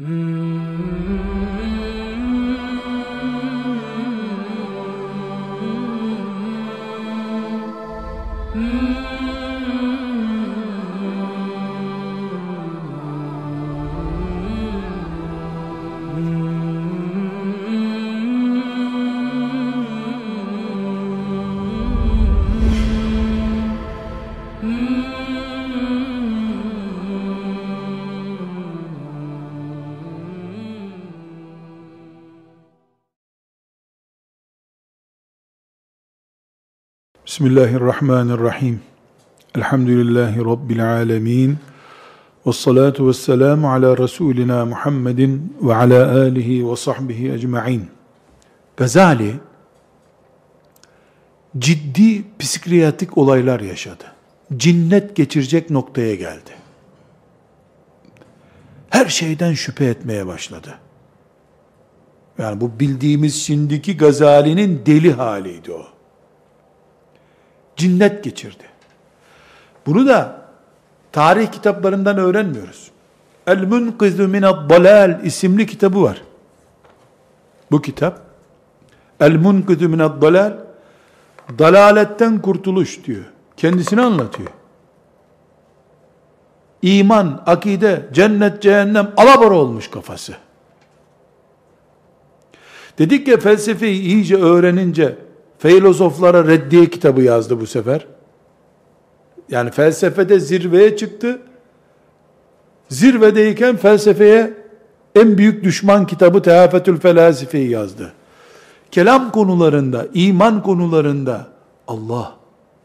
Mm. Bismillahirrahmanirrahim. Elhamdülillahi Rabbil alemin. Ve salatu ve selamu ala Resulina Muhammedin ve ala alihi ve sahbihi ecma'in. Gazali, ciddi psikiyatrik olaylar yaşadı. Cinnet geçirecek noktaya geldi. Her şeyden şüphe etmeye başladı. Yani bu bildiğimiz şimdiki Gazali'nin deli haliydi o cinnet geçirdi. Bunu da tarih kitaplarından öğrenmiyoruz. El Munqizu mined Dalal isimli kitabı var. Bu kitap El Munqizu mined Dalal dalaletten kurtuluş diyor. Kendisini anlatıyor. İman, akide, cennet, cehennem alabora olmuş kafası. Dedik ya felsefeyi iyice öğrenince Filozoflara reddiye kitabı yazdı bu sefer. Yani felsefede zirveye çıktı. Zirvedeyken felsefeye en büyük düşman kitabı Teafetül Felasife'yi yazdı. Kelam konularında, iman konularında Allah,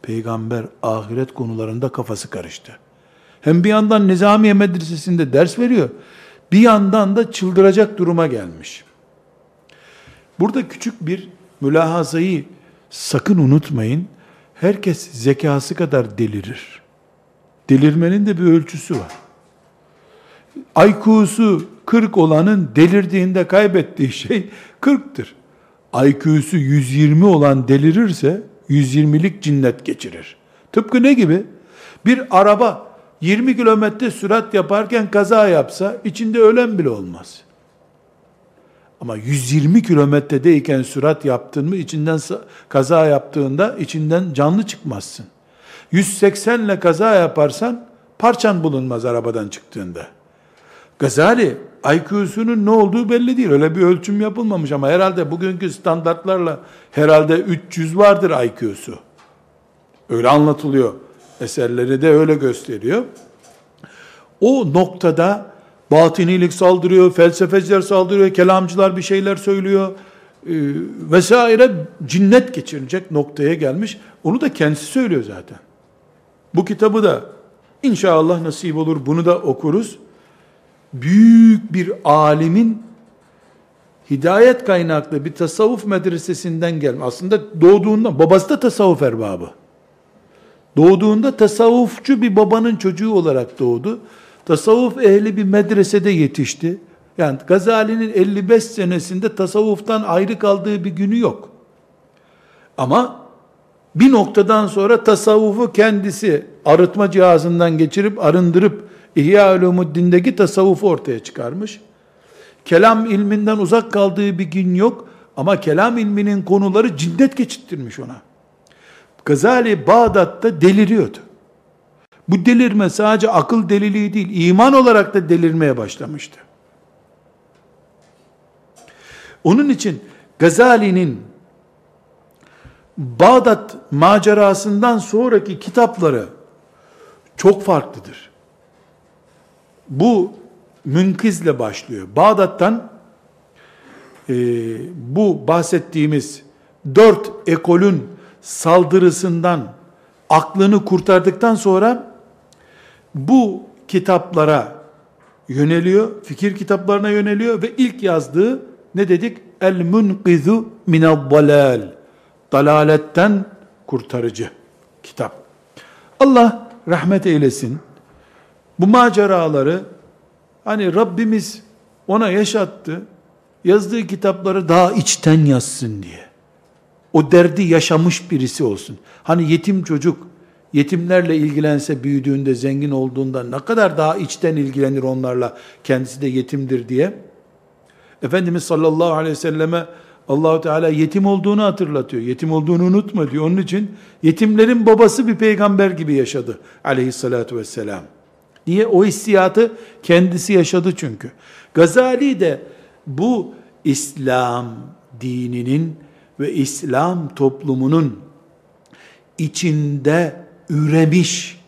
peygamber, ahiret konularında kafası karıştı. Hem bir yandan Nizamiye Medresesi'nde ders veriyor, bir yandan da çıldıracak duruma gelmiş. Burada küçük bir mülahazayı sakın unutmayın, herkes zekası kadar delirir. Delirmenin de bir ölçüsü var. IQ'su 40 olanın delirdiğinde kaybettiği şey 40'tır. IQ'su 120 olan delirirse 120'lik cinnet geçirir. Tıpkı ne gibi? Bir araba 20 kilometre sürat yaparken kaza yapsa içinde ölen bile olmaz. Ama 120 kilometredeyken sürat yaptın mı içinden kaza yaptığında içinden canlı çıkmazsın. 180 ile kaza yaparsan parçan bulunmaz arabadan çıktığında. Gazali IQ'sunun ne olduğu belli değil. Öyle bir ölçüm yapılmamış ama herhalde bugünkü standartlarla herhalde 300 vardır IQ'su. Öyle anlatılıyor. Eserleri de öyle gösteriyor. O noktada Batinilik saldırıyor, felsefeciler saldırıyor, kelamcılar bir şeyler söylüyor e, vesaire cinnet geçirecek noktaya gelmiş. Onu da kendisi söylüyor zaten. Bu kitabı da inşallah nasip olur bunu da okuruz. Büyük bir alimin hidayet kaynaklı bir tasavvuf medresesinden gelme. Aslında doğduğunda babası da tasavvuf erbabı. Doğduğunda tasavvufçu bir babanın çocuğu olarak doğdu tasavvuf ehli bir medresede yetişti. Yani Gazali'nin 55 senesinde tasavvuftan ayrı kaldığı bir günü yok. Ama bir noktadan sonra tasavvufu kendisi arıtma cihazından geçirip arındırıp İhya Ulumuddin'deki tasavvufu ortaya çıkarmış. Kelam ilminden uzak kaldığı bir gün yok ama kelam ilminin konuları cinnet geçittirmiş ona. Gazali Bağdat'ta deliriyordu. Bu delirme sadece akıl deliliği değil, iman olarak da delirmeye başlamıştı. Onun için Gazali'nin Bağdat macerasından sonraki kitapları çok farklıdır. Bu münkizle başlıyor. Bağdat'tan e, bu bahsettiğimiz dört ekolün saldırısından aklını kurtardıktan sonra bu kitaplara yöneliyor, fikir kitaplarına yöneliyor ve ilk yazdığı ne dedik? El munqizu minel dalal. Dalaletten kurtarıcı kitap. Allah rahmet eylesin. Bu maceraları hani Rabbimiz ona yaşattı. Yazdığı kitapları daha içten yazsın diye. O derdi yaşamış birisi olsun. Hani yetim çocuk yetimlerle ilgilense büyüdüğünde, zengin olduğunda ne kadar daha içten ilgilenir onlarla, kendisi de yetimdir diye. Efendimiz sallallahu aleyhi ve selleme Allahu Teala yetim olduğunu hatırlatıyor. Yetim olduğunu unutma diyor. Onun için yetimlerin babası bir peygamber gibi yaşadı aleyhissalatu vesselam. Niye? O hissiyatı kendisi yaşadı çünkü. Gazali de bu İslam dininin ve İslam toplumunun içinde üremiş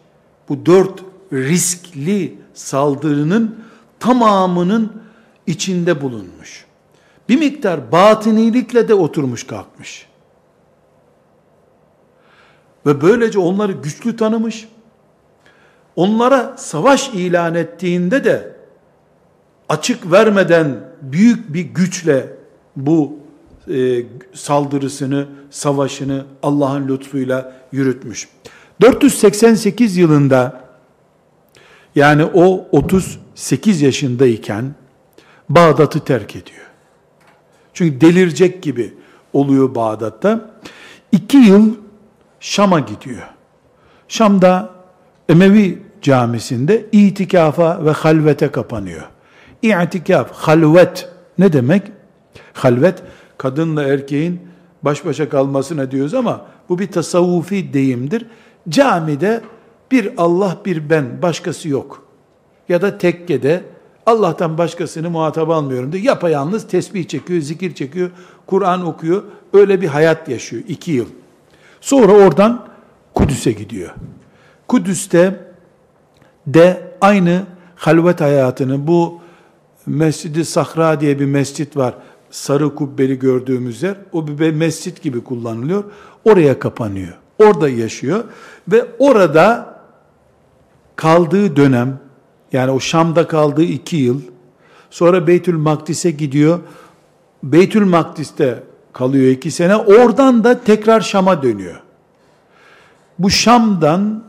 bu dört riskli saldırının tamamının içinde bulunmuş. Bir miktar batınilikle de oturmuş kalkmış. Ve böylece onları güçlü tanımış. Onlara savaş ilan ettiğinde de açık vermeden büyük bir güçle bu e, saldırısını, savaşını Allah'ın lütfuyla yürütmüş. 488 yılında yani o 38 yaşındayken Bağdat'ı terk ediyor. Çünkü delirecek gibi oluyor Bağdat'ta. İki yıl Şam'a gidiyor. Şam'da Emevi camisinde itikafa ve halvete kapanıyor. İtikaf, halvet ne demek? Halvet, kadınla erkeğin baş başa kalmasına diyoruz ama bu bir tasavvufi deyimdir. Camide bir Allah bir ben, başkası yok. Ya da tekkede Allah'tan başkasını muhatap almıyorum diye yapayalnız tesbih çekiyor, zikir çekiyor, Kur'an okuyor. Öyle bir hayat yaşıyor iki yıl. Sonra oradan Kudüs'e gidiyor. Kudüs'te de aynı halvet hayatını bu Mescidi Sahra diye bir mescit var. Sarı kubbeli gördüğümüz yer. O bir mescit gibi kullanılıyor. Oraya kapanıyor. Orada yaşıyor. Ve orada kaldığı dönem, yani o Şam'da kaldığı iki yıl, sonra Beytül Makdis'e gidiyor. Beytül Makdis'te kalıyor iki sene. Oradan da tekrar Şam'a dönüyor. Bu Şam'dan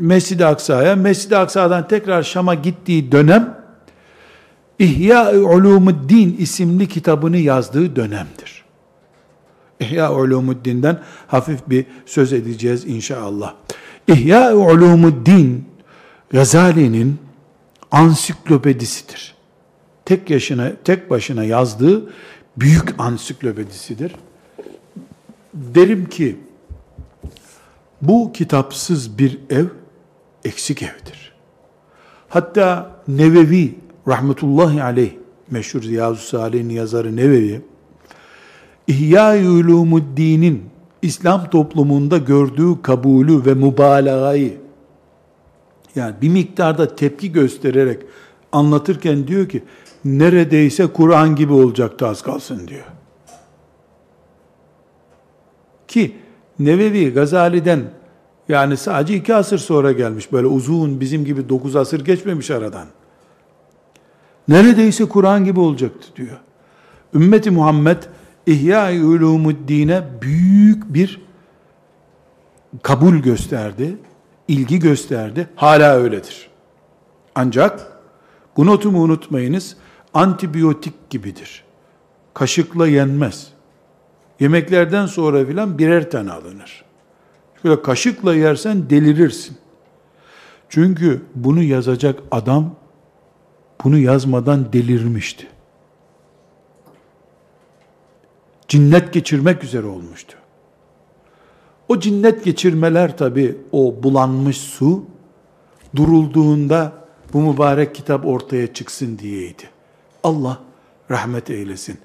Mescid-i Aksa'ya, Mescid-i Aksa'dan tekrar Şam'a gittiği dönem İhya-i Ulumuddin isimli kitabını yazdığı dönemdir. İhya Ulumuddin'den hafif bir söz edeceğiz inşallah. İhya Ulumuddin Gazali'nin ansiklopedisidir. Tek yaşına, tek başına yazdığı büyük ansiklopedisidir. Derim ki bu kitapsız bir ev eksik evdir. Hatta Nevevi rahmetullahi aleyh meşhur Riyazu Salih'in yazarı Nevevi İhya-i Ulumuddin'in İslam toplumunda gördüğü kabulü ve mübalağayı yani bir miktarda tepki göstererek anlatırken diyor ki neredeyse Kur'an gibi olacaktı az kalsın diyor. Ki Nevevi Gazali'den yani sadece iki asır sonra gelmiş. Böyle uzun bizim gibi dokuz asır geçmemiş aradan. Neredeyse Kur'an gibi olacaktı diyor. Ümmeti Muhammed İhya-i Ulumuddin'e büyük bir kabul gösterdi, ilgi gösterdi. Hala öyledir. Ancak bu notumu unutmayınız, antibiyotik gibidir. Kaşıkla yenmez. Yemeklerden sonra filan birer tane alınır. Şöyle kaşıkla yersen delirirsin. Çünkü bunu yazacak adam bunu yazmadan delirmişti. Cinnet geçirmek üzere olmuştu. O cinnet geçirmeler tabi o bulanmış su durulduğunda bu mübarek kitap ortaya çıksın diyeydi. Allah rahmet eylesin.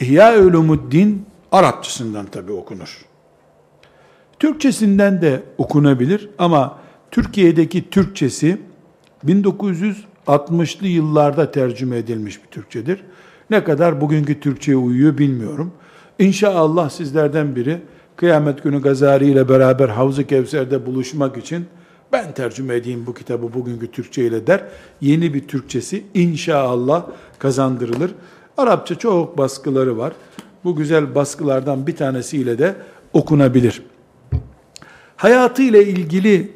İhya Ulumuddin Arapçasından tabi okunur. Türkçesinden de okunabilir ama Türkiye'deki Türkçesi 1960'lı yıllarda tercüme edilmiş bir Türkçedir. Ne kadar bugünkü Türkçe'ye uyuyor bilmiyorum. İnşallah sizlerden biri kıyamet günü Gazali ile beraber Havz-ı Kevser'de buluşmak için ben tercüme edeyim bu kitabı bugünkü Türkçe ile der. Yeni bir Türkçesi inşallah kazandırılır. Arapça çok baskıları var. Bu güzel baskılardan bir tanesiyle de okunabilir. Hayatı ile ilgili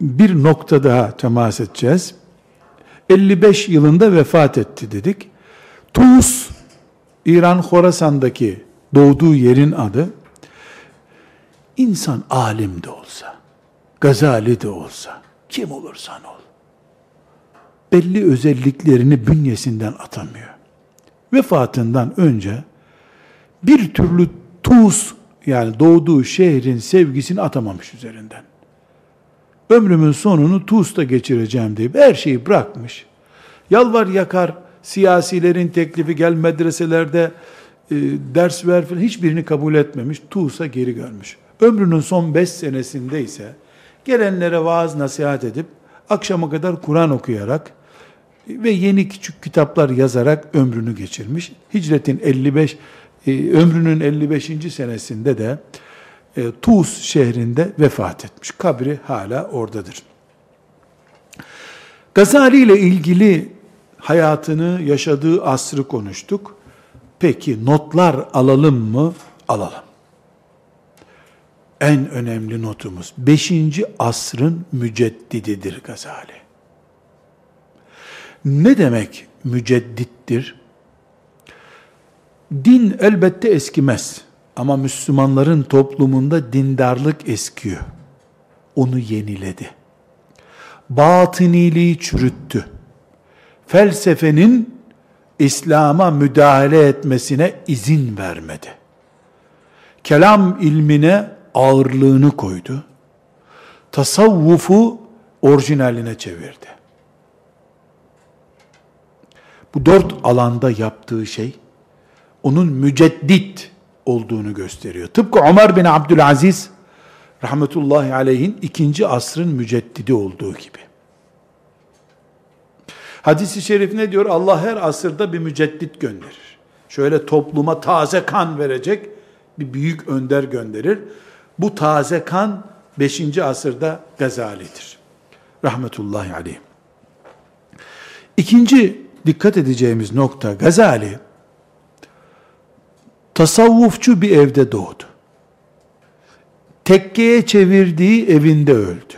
bir nokta daha temas edeceğiz. 55 yılında vefat etti dedik. Tus, İran Horasan'daki doğduğu yerin adı. İnsan alim de olsa, Gazali de olsa, kim olursan ol, belli özelliklerini bünyesinden atamıyor. Vefatından önce bir türlü Tuz yani doğduğu şehrin sevgisini atamamış üzerinden. Ömrümün sonunu Tuz'da geçireceğim deyip her şeyi bırakmış. Yalvar yakar siyasilerin teklifi gel medreselerde e, ders ver falan hiçbirini kabul etmemiş. Tuz'a geri görmüş. Ömrünün son beş senesinde ise gelenlere vaaz nasihat edip akşama kadar Kur'an okuyarak ve yeni küçük kitaplar yazarak ömrünü geçirmiş. Hicretin 55 e, ömrünün 55. senesinde de e, Tuz şehrinde vefat etmiş. Kabri hala oradadır. Gazali ile ilgili hayatını, yaşadığı asrı konuştuk. Peki notlar alalım mı? Alalım. En önemli notumuz 5. asrın müceddididir Gazali. Ne demek müceddittir? Din elbette eskimez. Ama Müslümanların toplumunda dindarlık eskiyor. Onu yeniledi. Batıniliği çürüttü. Felsefenin İslam'a müdahale etmesine izin vermedi. Kelam ilmine ağırlığını koydu. Tasavvufu orijinaline çevirdi. Bu dört alanda yaptığı şey, onun müceddit olduğunu gösteriyor. Tıpkı Ömer bin Abdülaziz rahmetullahi aleyhin ikinci asrın müceddidi olduğu gibi. Hadis-i şerif ne diyor? Allah her asırda bir müceddit gönderir. Şöyle topluma taze kan verecek bir büyük önder gönderir. Bu taze kan 5. asırda Gazali'dir. Rahmetullahi aleyh. İkinci dikkat edeceğimiz nokta Gazali tasavvufçu bir evde doğdu. Tekkeye çevirdiği evinde öldü.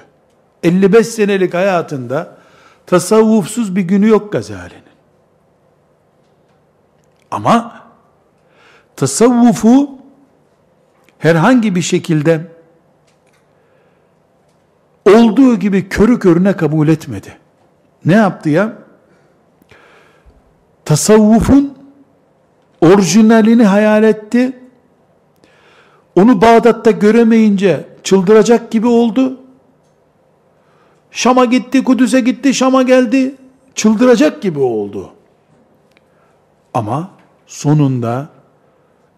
55 senelik hayatında tasavvufsuz bir günü yok Gazali'nin. Ama tasavvufu herhangi bir şekilde olduğu gibi körü körüne kabul etmedi. Ne yaptı ya? Tasavvufun orijinalini hayal etti. Onu Bağdat'ta göremeyince çıldıracak gibi oldu. Şam'a gitti, Kudüs'e gitti, Şam'a geldi. Çıldıracak gibi oldu. Ama sonunda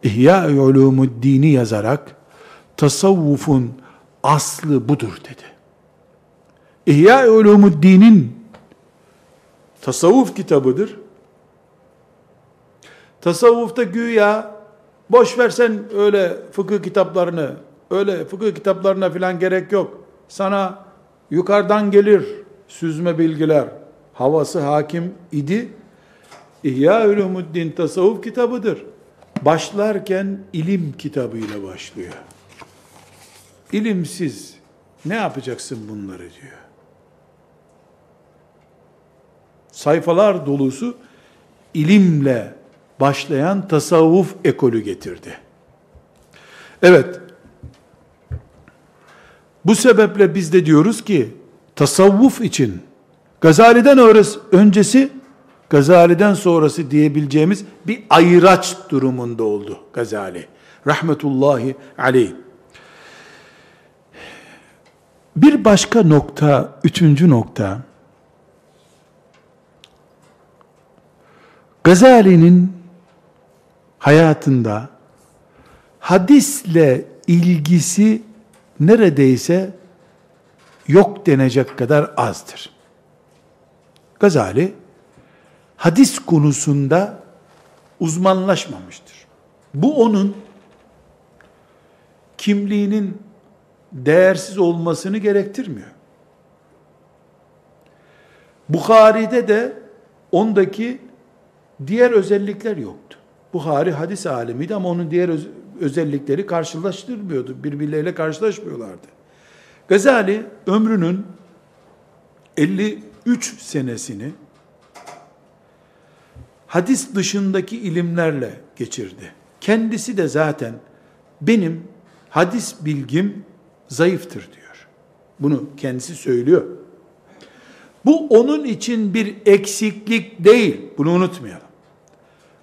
İhya-i Ulumuddin'i yazarak tasavvufun aslı budur dedi. İhya-i Ulumuddin'in tasavvuf kitabıdır. Tasavvufta güya boş versen öyle fıkıh kitaplarını, öyle fıkıh kitaplarına filan gerek yok. Sana yukarıdan gelir süzme bilgiler. Havası hakim idi. İhya Ulumuddin tasavvuf kitabıdır. Başlarken ilim kitabıyla başlıyor. İlimsiz ne yapacaksın bunları diyor. Sayfalar dolusu ilimle başlayan tasavvuf ekolü getirdi. Evet, bu sebeple biz de diyoruz ki, tasavvuf için Gazali'den öncesi, Gazali'den sonrası diyebileceğimiz bir ayıraç durumunda oldu Gazali. Rahmetullahi aleyh. Bir başka nokta, üçüncü nokta, Gazali'nin hayatında hadisle ilgisi neredeyse yok denecek kadar azdır. Gazali hadis konusunda uzmanlaşmamıştır. Bu onun kimliğinin değersiz olmasını gerektirmiyor. Bukhari'de de ondaki diğer özellikler yoktu. Buhari hadis alemiydi ama onun diğer öz- özellikleri karşılaştırmıyordu. Birbirleriyle karşılaşmıyorlardı. Gazali ömrünün 53 senesini hadis dışındaki ilimlerle geçirdi. Kendisi de zaten benim hadis bilgim zayıftır diyor. Bunu kendisi söylüyor. Bu onun için bir eksiklik değil. Bunu unutmayalım.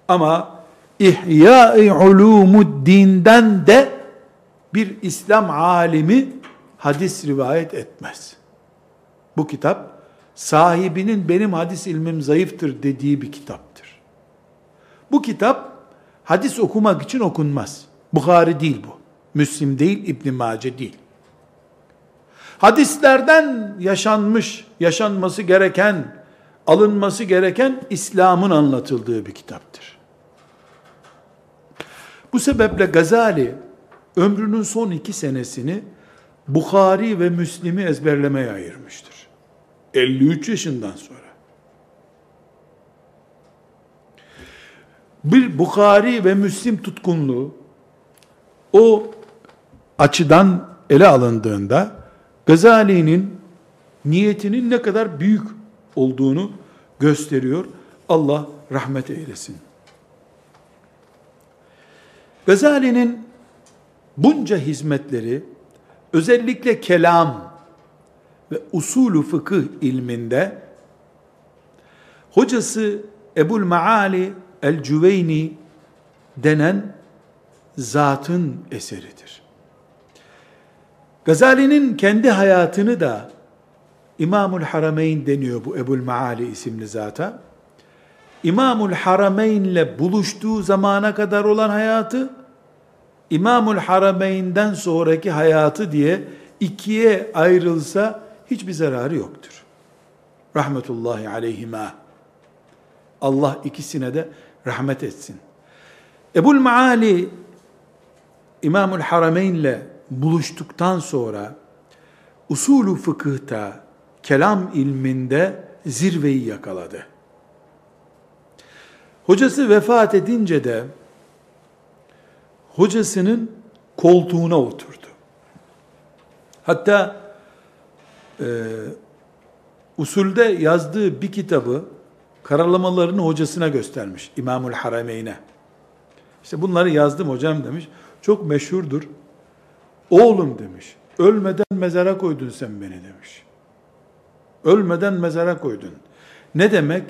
Ama İhya-i Ulumuddin'den de bir İslam alimi hadis rivayet etmez. Bu kitap sahibinin benim hadis ilmim zayıftır dediği bir kitaptır. Bu kitap hadis okumak için okunmaz. Bukhari değil bu. Müslim değil, İbn Mace değil. Hadislerden yaşanmış, yaşanması gereken, alınması gereken İslam'ın anlatıldığı bir kitaptır. Bu sebeple Gazali ömrünün son iki senesini Bukhari ve Müslim'i ezberlemeye ayırmıştır. 53 yaşından sonra. Bir Bukhari ve Müslim tutkunluğu o açıdan ele alındığında Gazali'nin niyetinin ne kadar büyük olduğunu gösteriyor. Allah rahmet eylesin. Gazali'nin bunca hizmetleri özellikle kelam ve usulü fıkıh ilminde hocası Ebul Maali el-Cüveyni denen zatın eseridir. Gazali'nin kendi hayatını da İmamul Harameyn deniyor bu Ebul Maali isimli zata. İmamul Harameyn ile buluştuğu zamana kadar olan hayatı, İmamul Harameyn'den sonraki hayatı diye ikiye ayrılsa hiçbir zararı yoktur. Rahmetullahi aleyhima. Allah ikisine de rahmet etsin. Ebul Maali İmamul Harameyn ile buluştuktan sonra usulü fıkıhta, kelam ilminde zirveyi yakaladı. Hocası vefat edince de hocasının koltuğuna oturdu. Hatta e, usulde yazdığı bir kitabı karalamalarını hocasına göstermiş. İmamul Harameyn'e. İşte bunları yazdım hocam demiş. Çok meşhurdur. Oğlum demiş. Ölmeden mezara koydun sen beni demiş. Ölmeden mezara koydun. Ne demek?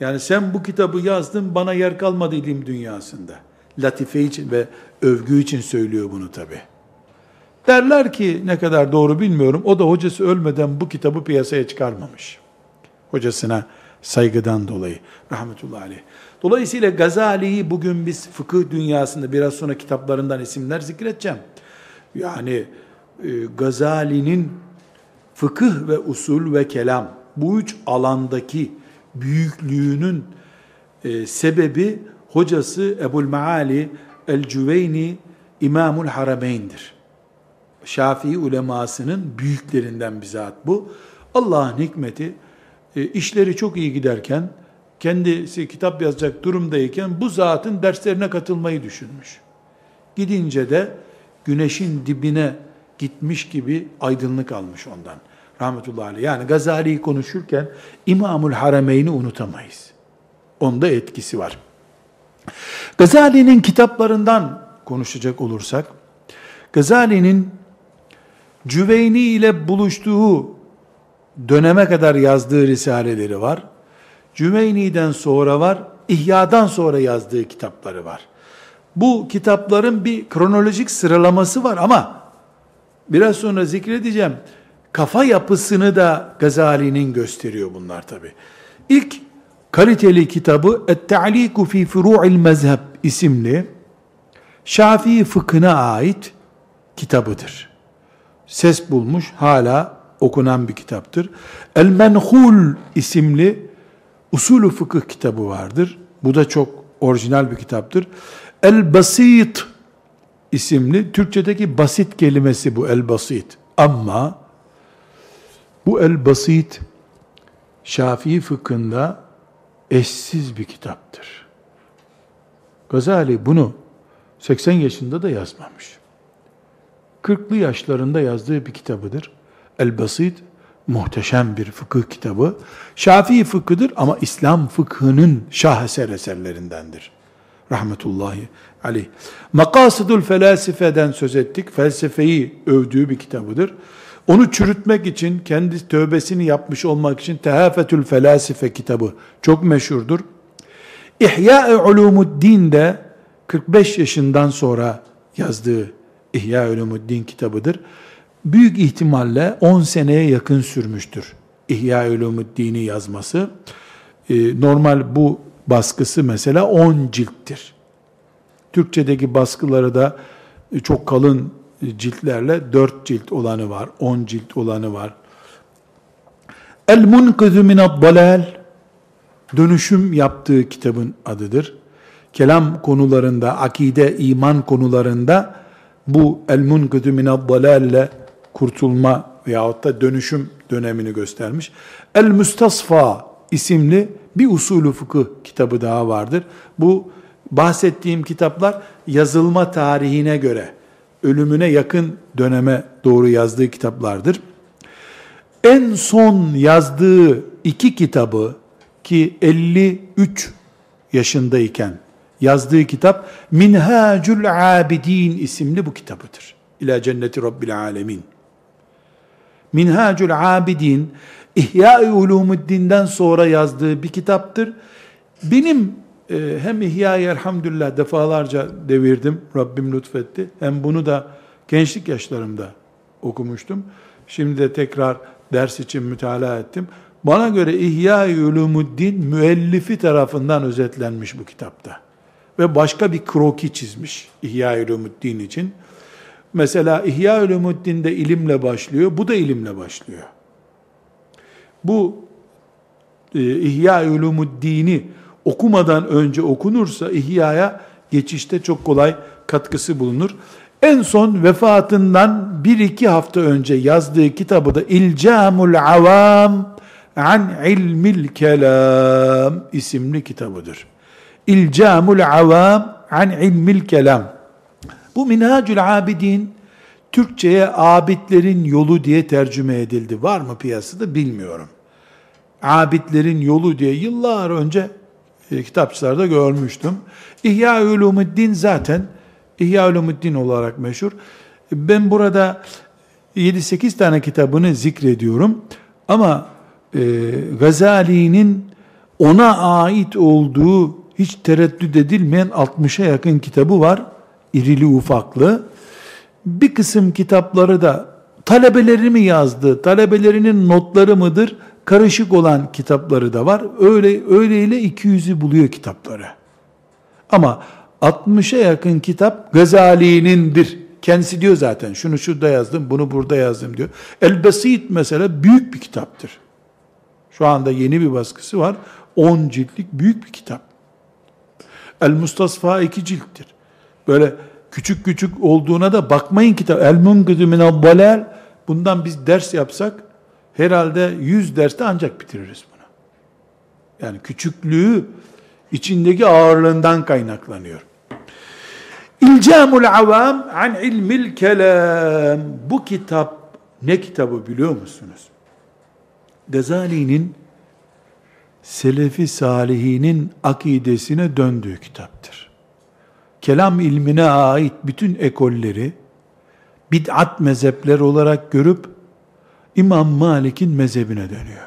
Yani sen bu kitabı yazdın bana yer kalmadı ilim dünyasında. Latife için ve övgü için söylüyor bunu tabi. Derler ki ne kadar doğru bilmiyorum. O da hocası ölmeden bu kitabı piyasaya çıkarmamış. Hocasına saygıdan dolayı. Rahmetullahi aleyh. Dolayısıyla Gazali'yi bugün biz fıkıh dünyasında biraz sonra kitaplarından isimler zikredeceğim. Yani e, Gazali'nin fıkıh ve usul ve kelam bu üç alandaki büyüklüğünün e, sebebi hocası Ebul Maali el-Cüveyni İmamul Harameyn'dir. Şafii ulemasının büyüklerinden bir zat bu. Allah'ın hikmeti e, işleri çok iyi giderken kendisi kitap yazacak durumdayken bu zatın derslerine katılmayı düşünmüş. Gidince de güneşin dibine gitmiş gibi aydınlık almış ondan. Rahmetullahi aleyh. Yani Gazali'yi konuşurken İmamul Harameyn'i unutamayız. Onda etkisi var. Gazali'nin kitaplarından konuşacak olursak, Gazali'nin Cüveyni ile buluştuğu döneme kadar yazdığı risaleleri var. Cüveyni'den sonra var, İhya'dan sonra yazdığı kitapları var. Bu kitapların bir kronolojik sıralaması var ama biraz sonra zikredeceğim. Kafa yapısını da Gazali'nin gösteriyor bunlar tabi. İlk kaliteli kitabı Et-Te'liku fi Furu'il Mezheb isimli Şafii fıkhına ait kitabıdır. Ses bulmuş, hala okunan bir kitaptır. El-Menhul isimli usulü fıkıh kitabı vardır. Bu da çok orijinal bir kitaptır. El Basit isimli Türkçedeki basit kelimesi bu el basit. Ama bu el basit Şafii fıkhında eşsiz bir kitaptır. Gazali bunu 80 yaşında da yazmamış. 40'lı yaşlarında yazdığı bir kitabıdır. El Basit muhteşem bir fıkıh kitabı. Şafii fıkhıdır ama İslam fıkhının şaheser eserlerindendir rahmetullahi aleyh. Makasıdul felsefeden söz ettik. Felsefeyi övdüğü bir kitabıdır. Onu çürütmek için, kendi tövbesini yapmış olmak için Tehafetül Felasife kitabı çok meşhurdur. İhya-i Ulumuddin de 45 yaşından sonra yazdığı İhya Ulumuddin kitabıdır. Büyük ihtimalle 10 seneye yakın sürmüştür İhya Ulumuddin'i yazması. Ee, normal bu baskısı mesela 10 cilttir. Türkçedeki baskıları da çok kalın ciltlerle 4 cilt olanı var, 10 cilt olanı var. El Munkizu minad dalal dönüşüm yaptığı kitabın adıdır. Kelam konularında, akide, iman konularında bu El Munkizu minad dalal ile kurtulma veyahut da dönüşüm dönemini göstermiş. El Mustasfa isimli bir usulü fıkıh kitabı daha vardır. Bu bahsettiğim kitaplar yazılma tarihine göre ölümüne yakın döneme doğru yazdığı kitaplardır. En son yazdığı iki kitabı ki 53 yaşındayken yazdığı kitap Minhacul Abidin isimli bu kitabıdır. İlâ cenneti Rabbil Alemin. Minhacul Abidin İhya-i Ulumuddin'den sonra yazdığı bir kitaptır. Benim hem İhya-i Elhamdülillah defalarca devirdim, Rabbim lütfetti. Hem bunu da gençlik yaşlarımda okumuştum. Şimdi de tekrar ders için mütalaa ettim. Bana göre İhya-i Ulumuddin müellifi tarafından özetlenmiş bu kitapta. Ve başka bir kroki çizmiş İhya-i Ulumuddin için. Mesela İhya Ulumuddin'de ilimle başlıyor, bu da ilimle başlıyor. Bu e, İhya Ulumuddin'i okumadan önce okunursa İhya'ya geçişte çok kolay katkısı bulunur. En son vefatından bir iki hafta önce yazdığı kitabı da İlcamul Avam an ilmil kelam isimli kitabıdır. İlcamul Avam an ilmil kelam. Bu Minhacül Abidin Türkçe'ye abidlerin yolu diye tercüme edildi. Var mı piyasada bilmiyorum. Abidlerin yolu diye yıllar önce e, kitapçılarda görmüştüm. İhya Ulumuddin zaten İhya Ulumuddin olarak meşhur. Ben burada 7-8 tane kitabını zikrediyorum. Ama e, Gazali'nin ona ait olduğu hiç tereddüt edilmeyen 60'a yakın kitabı var. İrili ufaklı. Bir kısım kitapları da talebeleri mi yazdı, talebelerinin notları mıdır? Karışık olan kitapları da var. Öyle öyleyle 200'ü buluyor kitapları. Ama 60'a yakın kitap Gazali'nindir. Kendisi diyor zaten şunu şurada yazdım, bunu burada yazdım diyor. El Basit mesela büyük bir kitaptır. Şu anda yeni bir baskısı var. 10 ciltlik büyük bir kitap. El Mustasfa iki cilttir. Böyle küçük küçük olduğuna da bakmayın kitap. El Munkidu minel. Bundan biz ders yapsak herhalde 100 derste ancak bitiririz bunu. Yani küçüklüğü içindeki ağırlığından kaynaklanıyor. İlcamul avam an ilmil kelam. Bu kitap ne kitabı biliyor musunuz? Gazali'nin Selefi Salihinin akidesine döndüğü kitaptır. Kelam ilmine ait bütün ekolleri bid'at mezhepler olarak görüp İmam Malik'in mezhebine dönüyor.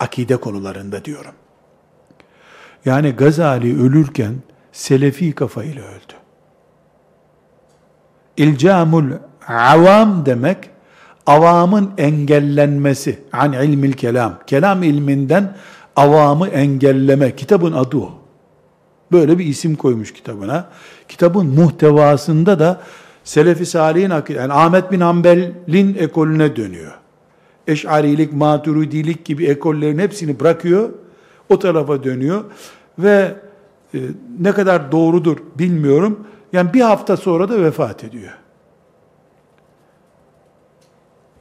Akide konularında diyorum. Yani Gazali ölürken Selefi kafayla öldü. İlcamul avam demek avamın engellenmesi an ilmil kelam. Kelam ilminden avamı engelleme. Kitabın adı o. Böyle bir isim koymuş kitabına. Kitabın muhtevasında da Selefi Salih'in yani Ahmet bin Hanbel'in ekolüne dönüyor. Eş'arilik, maturidilik gibi ekollerin hepsini bırakıyor. O tarafa dönüyor. Ve e, ne kadar doğrudur bilmiyorum. Yani bir hafta sonra da vefat ediyor.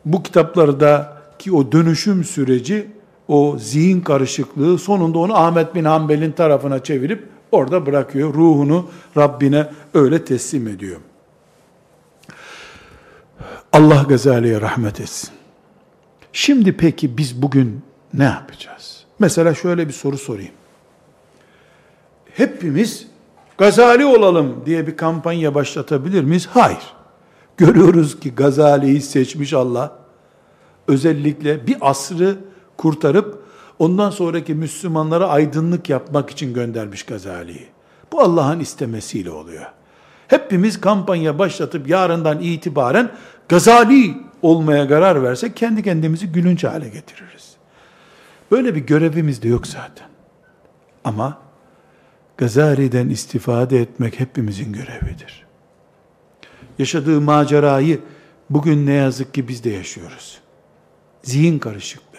Bu kitaplardaki o dönüşüm süreci, o zihin karışıklığı sonunda onu Ahmet bin Hanbel'in tarafına çevirip orada bırakıyor. Ruhunu Rabbine öyle teslim ediyor. Allah Gazali'ye rahmet etsin. Şimdi peki biz bugün ne yapacağız? Mesela şöyle bir soru sorayım. Hepimiz Gazali olalım diye bir kampanya başlatabilir miyiz? Hayır. Görüyoruz ki Gazali'yi seçmiş Allah. Özellikle bir asrı kurtarıp ondan sonraki Müslümanlara aydınlık yapmak için göndermiş Gazali'yi. Bu Allah'ın istemesiyle oluyor. Hepimiz kampanya başlatıp yarından itibaren Gazali olmaya karar versek kendi kendimizi gülünç hale getiririz. Böyle bir görevimiz de yok zaten. Ama Gazali'den istifade etmek hepimizin görevidir. Yaşadığı macerayı bugün ne yazık ki biz de yaşıyoruz. Zihin karışıklığı.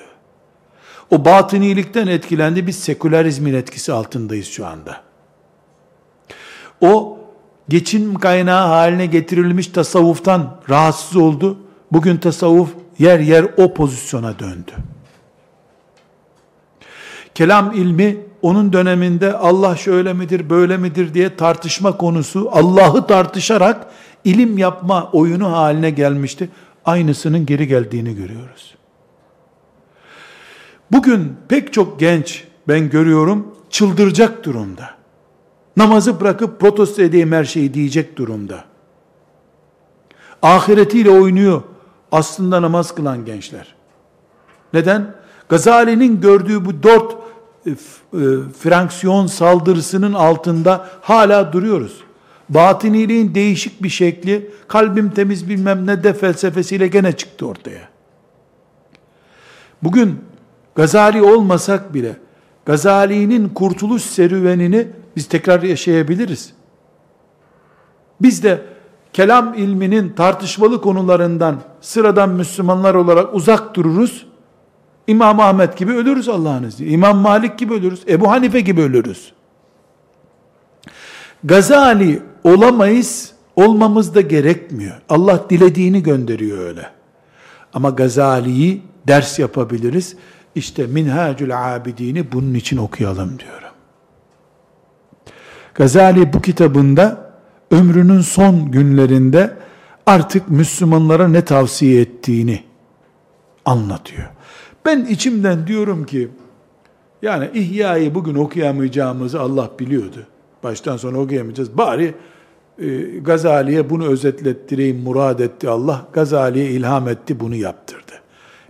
O batınilikten etkilendi, biz sekülerizmin etkisi altındayız şu anda. O geçim kaynağı haline getirilmiş tasavvuftan rahatsız oldu. Bugün tasavvuf yer yer o pozisyona döndü. Kelam ilmi onun döneminde Allah şöyle midir böyle midir diye tartışma konusu Allah'ı tartışarak ilim yapma oyunu haline gelmişti. Aynısının geri geldiğini görüyoruz. Bugün pek çok genç ben görüyorum çıldıracak durumda. Namazı bırakıp protesto edeyim her şeyi diyecek durumda. Ahiretiyle oynuyor aslında namaz kılan gençler. Neden? Gazali'nin gördüğü bu dört e, e, fraksiyon saldırısının altında hala duruyoruz. Batiniliğin değişik bir şekli, kalbim temiz bilmem ne de felsefesiyle gene çıktı ortaya. Bugün Gazali olmasak bile, Gazali'nin kurtuluş serüvenini biz tekrar yaşayabiliriz. Biz de kelam ilminin tartışmalı konularından sıradan Müslümanlar olarak uzak dururuz. İmam Ahmet gibi ölürüz Allah'ın izniyle. İmam Malik gibi ölürüz. Ebu Hanife gibi ölürüz. Gazali olamayız, olmamız da gerekmiyor. Allah dilediğini gönderiyor öyle. Ama Gazali'yi ders yapabiliriz. İşte Minhacül Abidini bunun için okuyalım diyorum. Gazali bu kitabında ömrünün son günlerinde artık Müslümanlara ne tavsiye ettiğini anlatıyor. Ben içimden diyorum ki, yani İhya'yı bugün okuyamayacağımızı Allah biliyordu. Baştan sona okuyamayacağız. Bari e, Gazali'ye bunu özetlettireyim murad etti Allah. Gazali'ye ilham etti, bunu yaptırdı.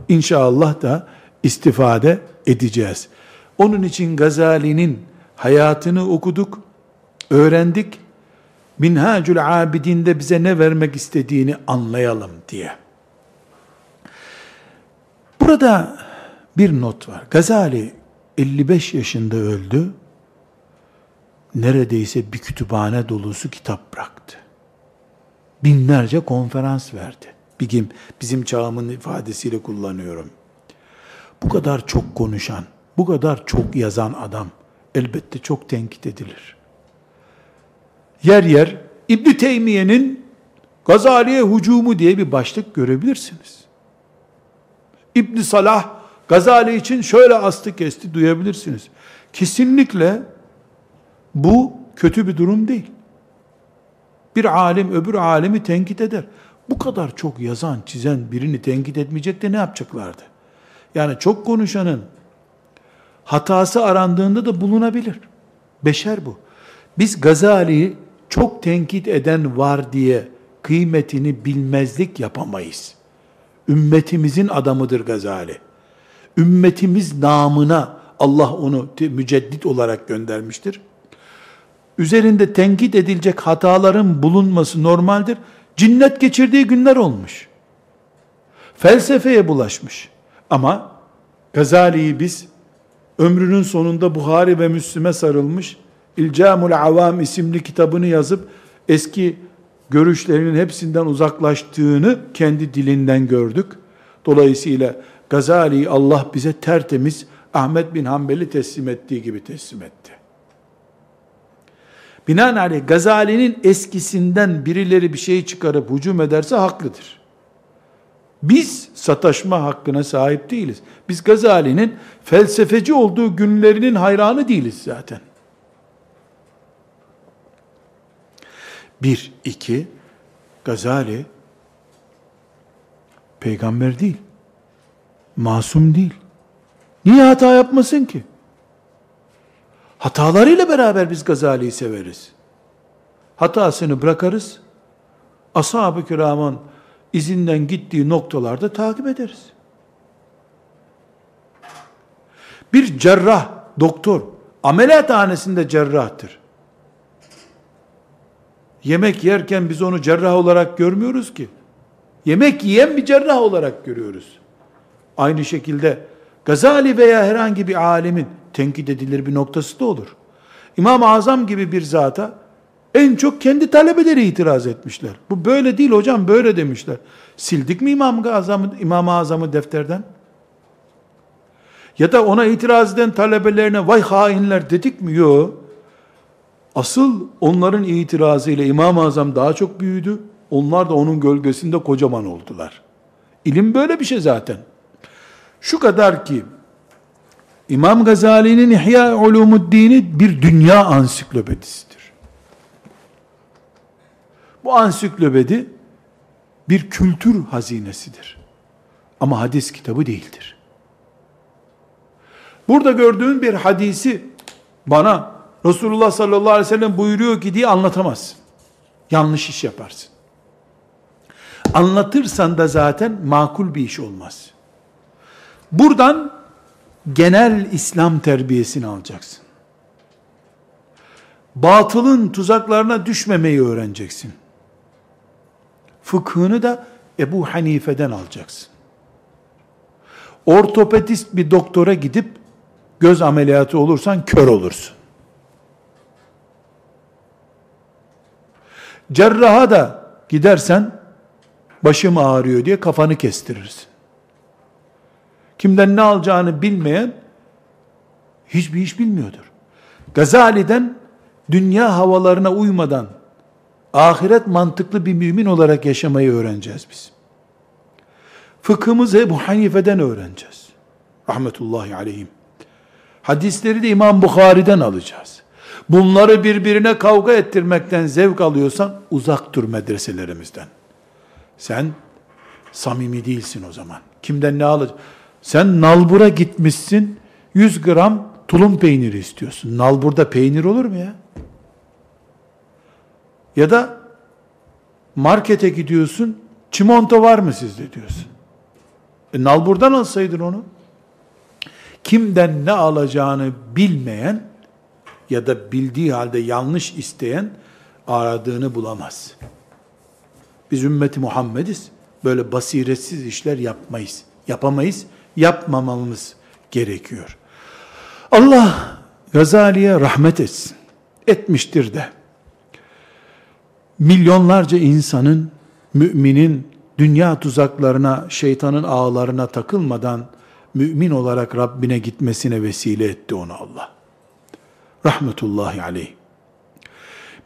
İnşallah da istifade edeceğiz. Onun için Gazali'nin hayatını okuduk, öğrendik. Minhacül Abidin'de bize ne vermek istediğini anlayalım diye. Burada bir not var. Gazali 55 yaşında öldü. Neredeyse bir kütüphane dolusu kitap bıraktı. Binlerce konferans verdi. Bir gün bizim çağımın ifadesiyle kullanıyorum. Bu kadar çok konuşan, bu kadar çok yazan adam elbette çok tenkit edilir. Yer yer İbn Teymiye'nin Gazali'ye hücumu diye bir başlık görebilirsiniz. İbn Salah Gazali için şöyle astı kesti duyabilirsiniz. Kesinlikle bu kötü bir durum değil. Bir alim öbür alemi tenkit eder. Bu kadar çok yazan, çizen birini tenkit etmeyecek de ne yapacaklardı? Yani çok konuşanın hatası arandığında da bulunabilir. Beşer bu. Biz Gazali'yi çok tenkit eden var diye kıymetini bilmezlik yapamayız. Ümmetimizin adamıdır Gazali. Ümmetimiz namına Allah onu müceddit olarak göndermiştir. Üzerinde tenkit edilecek hataların bulunması normaldir. Cinnet geçirdiği günler olmuş. Felsefeye bulaşmış. Ama Gazali'yi biz ömrünün sonunda Buhari ve Müslüme sarılmış İlcamul Avam isimli kitabını yazıp eski görüşlerinin hepsinden uzaklaştığını kendi dilinden gördük. Dolayısıyla Gazali'yi Allah bize tertemiz Ahmet bin Hanbel'i teslim ettiği gibi teslim etti. Binaenaleyh Gazali'nin eskisinden birileri bir şey çıkarıp hücum ederse haklıdır. Biz sataşma hakkına sahip değiliz. Biz Gazali'nin felsefeci olduğu günlerinin hayranı değiliz zaten. Bir, iki, Gazali peygamber değil. Masum değil. Niye hata yapmasın ki? Hatalarıyla beraber biz Gazali'yi severiz. Hatasını bırakarız. Ashab-ı kiramın izinden gittiği noktalarda takip ederiz. Bir cerrah, doktor, ameliyathanesinde cerrahtır. Yemek yerken biz onu cerrah olarak görmüyoruz ki. Yemek yiyen bir cerrah olarak görüyoruz. Aynı şekilde Gazali veya herhangi bir alemin tenkit edilir bir noktası da olur. İmam-ı Azam gibi bir zata en çok kendi talebeleri itiraz etmişler. Bu böyle değil hocam böyle demişler. Sildik mi İmam-ı Azam'ı İmam Azam'ı defterden? Ya da ona itiraz eden talebelerine vay hainler dedik mi? Yok. Asıl onların itirazı ile İmam-ı Azam daha çok büyüdü. Onlar da onun gölgesinde kocaman oldular. İlim böyle bir şey zaten. Şu kadar ki İmam Gazali'nin İhya Ulumuddin'i bir dünya ansiklopedisidir. Bu ansiklopedi bir kültür hazinesidir. Ama hadis kitabı değildir. Burada gördüğün bir hadisi bana Resulullah sallallahu aleyhi ve sellem buyuruyor ki diye anlatamazsın. Yanlış iş yaparsın. Anlatırsan da zaten makul bir iş olmaz. Buradan genel İslam terbiyesini alacaksın. Batılın tuzaklarına düşmemeyi öğreneceksin. Fıkhını da Ebu Hanife'den alacaksın. Ortopedist bir doktora gidip göz ameliyatı olursan kör olursun. Cerraha da gidersen başım ağrıyor diye kafanı kestirirsin. Kimden ne alacağını bilmeyen hiçbir iş bilmiyordur. Gazali'den dünya havalarına uymadan ahiret mantıklı bir mümin olarak yaşamayı öğreneceğiz biz. Fıkhımızı Ebu Hanife'den öğreneceğiz. Rahmetullahi aleyhim. Hadisleri de İmam Bukhari'den alacağız. Bunları birbirine kavga ettirmekten zevk alıyorsan uzak dur medreselerimizden. Sen samimi değilsin o zaman. Kimden ne alacak? Sen nalbura gitmişsin 100 gram tulum peyniri istiyorsun. Nalburda peynir olur mu ya? Ya da markete gidiyorsun, çimento var mı sizde diyorsun. E, nalburdan alsaydın onu. Kimden ne alacağını bilmeyen ya da bildiği halde yanlış isteyen aradığını bulamaz. Biz ümmeti Muhammediz. Böyle basiretsiz işler yapmayız. Yapamayız. Yapmamamız gerekiyor. Allah Gazali'ye rahmet etsin. Etmiştir de milyonlarca insanın, müminin dünya tuzaklarına, şeytanın ağlarına takılmadan mümin olarak Rabbine gitmesine vesile etti onu Allah. Rahmetullahi aleyh.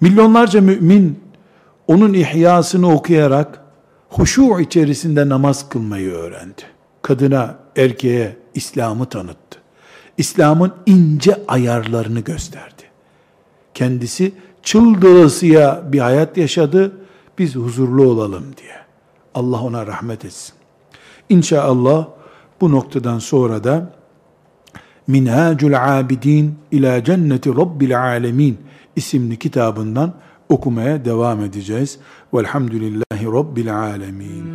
Milyonlarca mümin onun ihyasını okuyarak huşu içerisinde namaz kılmayı öğrendi. Kadına, erkeğe İslam'ı tanıttı. İslam'ın ince ayarlarını gösterdi. Kendisi çıldırısıya bir hayat yaşadı, biz huzurlu olalım diye. Allah ona rahmet etsin. İnşallah bu noktadan sonra da Minhacul Abidin ila Cenneti Rabbil Alemin isimli kitabından okumaya devam edeceğiz. Velhamdülillahi Rabbil Alemin.